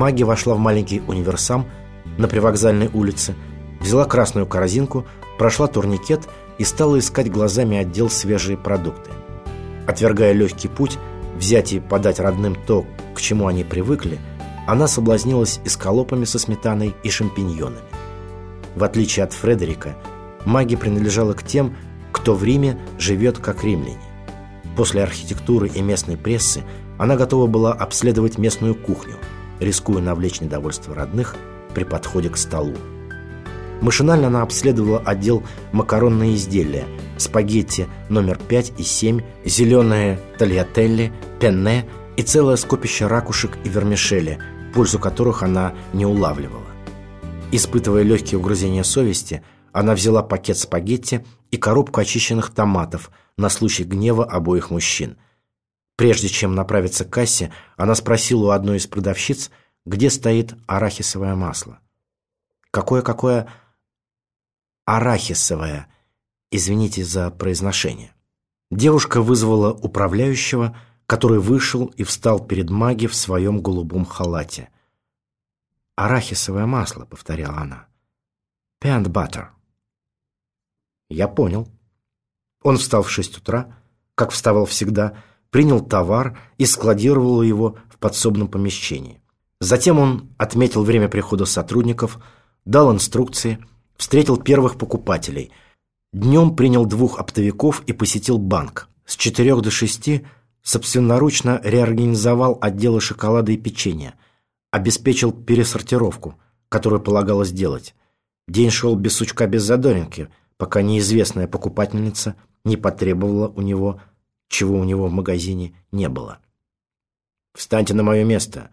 Маги вошла в маленький универсам на привокзальной улице, взяла красную корзинку, прошла турникет и стала искать глазами отдел свежие продукты. Отвергая легкий путь, взять и подать родным то, к чему они привыкли, она соблазнилась эскалопами со сметаной и шампиньонами. В отличие от Фредерика, маги принадлежала к тем, кто в Риме живет как римляне. После архитектуры и местной прессы она готова была обследовать местную кухню, рискуя навлечь недовольство родных при подходе к столу. Машинально она обследовала отдел макаронные изделия, спагетти номер 5 и 7, зеленые тольятелли, пенне и целое скопище ракушек и вермишели, пользу которых она не улавливала. Испытывая легкие угрызения совести, она взяла пакет спагетти и коробку очищенных томатов на случай гнева обоих мужчин. Прежде чем направиться к кассе, она спросила у одной из продавщиц, где стоит арахисовое масло. Какое-какое арахисовое, извините за произношение. Девушка вызвала управляющего, который вышел и встал перед маги в своем голубом халате. «Арахисовое масло», — повторяла она. «Peanut butter». Я понял. Он встал в шесть утра, как вставал всегда, принял товар и складировал его в подсобном помещении. Затем он отметил время прихода сотрудников, дал инструкции, встретил первых покупателей. Днем принял двух оптовиков и посетил банк. С четырех до шести собственноручно реорганизовал отделы шоколада и печенья, обеспечил пересортировку, которую полагалось делать. День шел без сучка, без задоринки – пока неизвестная покупательница не потребовала у него, чего у него в магазине не было. «Встаньте на мое место.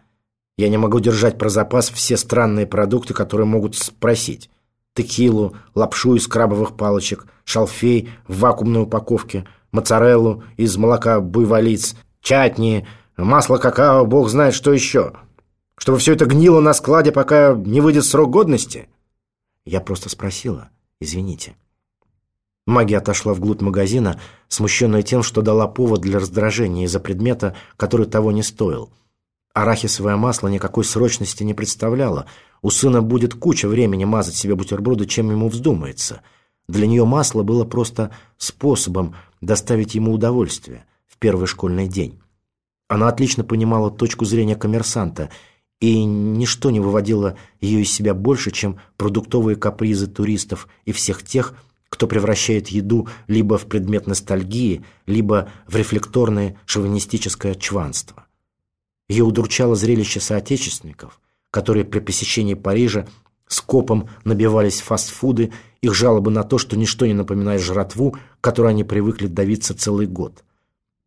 Я не могу держать про запас все странные продукты, которые могут спросить. Текилу, лапшу из крабовых палочек, шалфей в вакуумной упаковке, моцареллу из молока буйволиц, чатни, масло какао, бог знает что еще. Чтобы все это гнило на складе, пока не выйдет срок годности?» Я просто спросила. «Извините». Магия отошла вглубь магазина, смущенная тем, что дала повод для раздражения из-за предмета, который того не стоил. Арахисовое масло никакой срочности не представляло. У сына будет куча времени мазать себе бутерброды, чем ему вздумается. Для нее масло было просто способом доставить ему удовольствие в первый школьный день. Она отлично понимала точку зрения коммерсанта, и ничто не выводило ее из себя больше, чем продуктовые капризы туристов и всех тех, кто превращает еду либо в предмет ностальгии, либо в рефлекторное шовинистическое чванство. Ее удручало зрелище соотечественников, которые при посещении Парижа скопом набивались фастфуды, их жалобы на то, что ничто не напоминает жратву, которой они привыкли давиться целый год.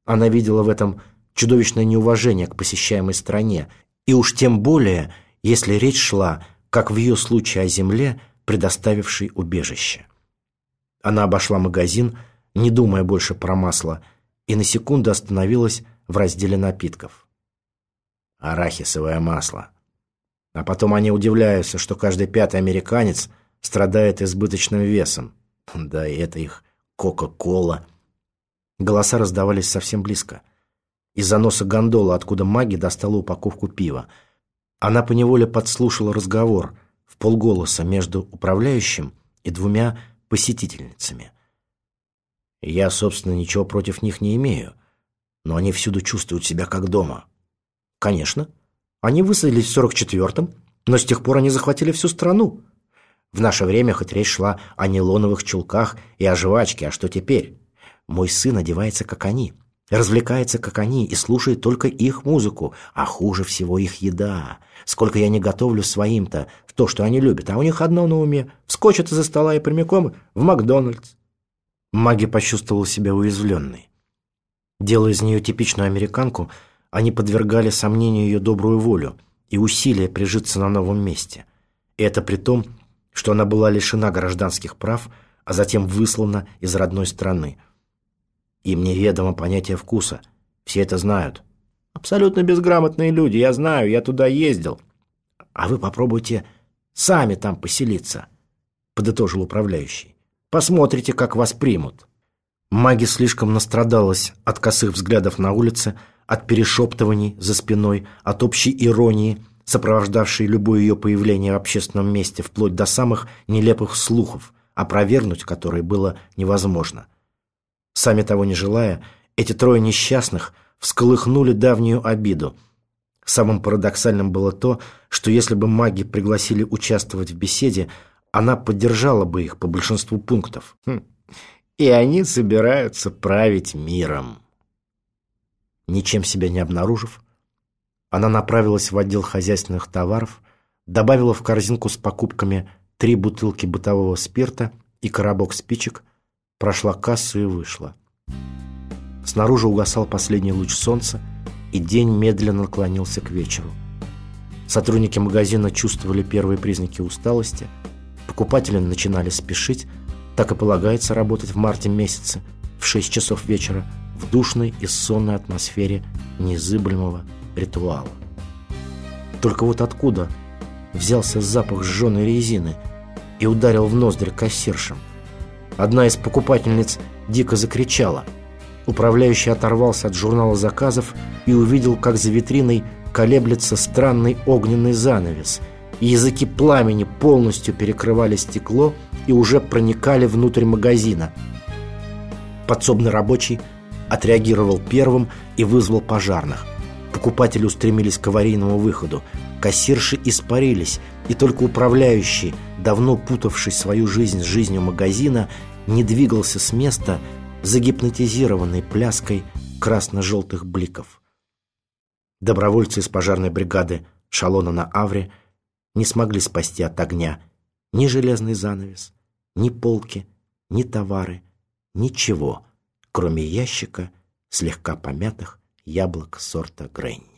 Она видела в этом чудовищное неуважение к посещаемой стране, и уж тем более, если речь шла, как в ее случае о земле, предоставившей убежище. Она обошла магазин, не думая больше про масло, и на секунду остановилась в разделе напитков. Арахисовое масло. А потом они удивляются, что каждый пятый американец страдает избыточным весом. Да и это их Кока-Кола. Голоса раздавались совсем близко. Из-за носа гондола, откуда маги достала упаковку пива. Она поневоле подслушала разговор в полголоса между управляющим и двумя посетительницами. Я, собственно, ничего против них не имею, но они всюду чувствуют себя как дома. Конечно, они высадились в 44-м, но с тех пор они захватили всю страну. В наше время хоть речь шла о нейлоновых чулках и о жвачке, а что теперь? Мой сын одевается, как они, развлекается, как они, и слушает только их музыку, а хуже всего их еда. Сколько я не готовлю своим-то то, что они любят, а у них одно на уме – вскочат из-за стола и прямиком в Макдональдс. Маги почувствовал себя уязвленной. Делая из нее типичную американку, они подвергали сомнению ее добрую волю и усилия прижиться на новом месте. И это при том, что она была лишена гражданских прав, а затем выслана из родной страны. Им неведомо понятие вкуса. Все это знают. Абсолютно безграмотные люди, я знаю, я туда ездил. А вы попробуйте сами там поселиться, подытожил управляющий. Посмотрите, как вас примут. Маги слишком настрадалась от косых взглядов на улице, от перешептываний за спиной, от общей иронии сопровождавшие любое ее появление в общественном месте, вплоть до самых нелепых слухов, опровергнуть которые было невозможно. Сами того не желая, эти трое несчастных всколыхнули давнюю обиду. Самым парадоксальным было то, что если бы маги пригласили участвовать в беседе, она поддержала бы их по большинству пунктов. Хм. И они собираются править миром. Ничем себя не обнаружив, она направилась в отдел хозяйственных товаров, добавила в корзинку с покупками три бутылки бытового спирта и коробок спичек, прошла кассу и вышла. Снаружи угасал последний луч солнца, и день медленно наклонился к вечеру. Сотрудники магазина чувствовали первые признаки усталости, покупатели начинали спешить, так и полагается работать в марте месяце, в 6 часов вечера, в душной и сонной атмосфере незыблемого ритуала. Только вот откуда взялся запах сжженной резины и ударил в ноздри кассиршам? Одна из покупательниц дико закричала. Управляющий оторвался от журнала заказов и увидел, как за витриной колеблется странный огненный занавес. Языки пламени полностью перекрывали стекло и уже проникали внутрь магазина. Подсобный рабочий отреагировал первым и вызвал пожарных. Покупатели устремились к аварийному выходу. Кассирши испарились, и только управляющий, давно путавший свою жизнь с жизнью магазина, не двигался с места, загипнотизированный пляской красно-желтых бликов. Добровольцы из пожарной бригады Шалона на Авре не смогли спасти от огня ни железный занавес, ни полки, ни товары, ничего, кроме ящика слегка помятых яблок сорта Грэнни.